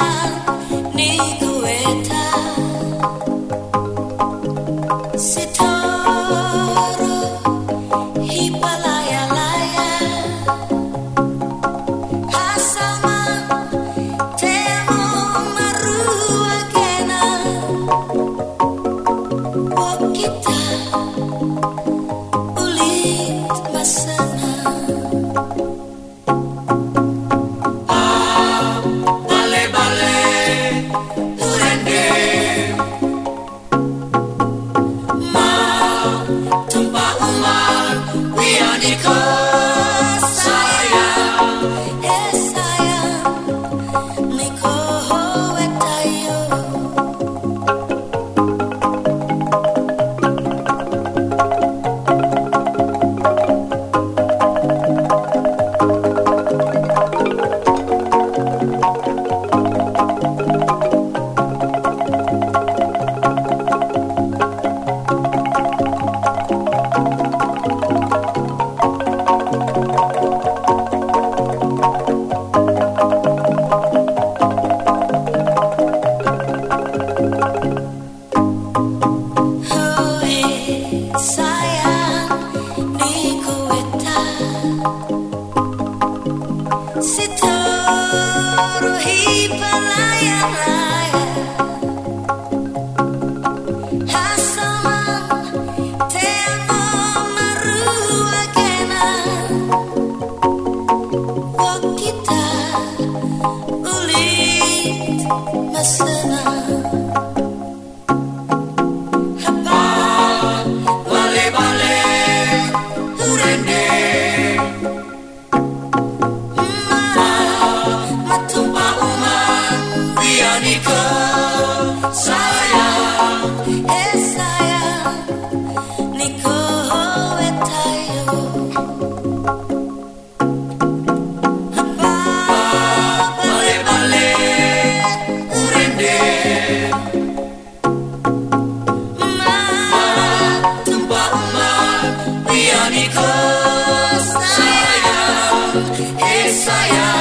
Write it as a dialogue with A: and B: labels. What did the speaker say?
A: Navidad. messing up. ensaiar.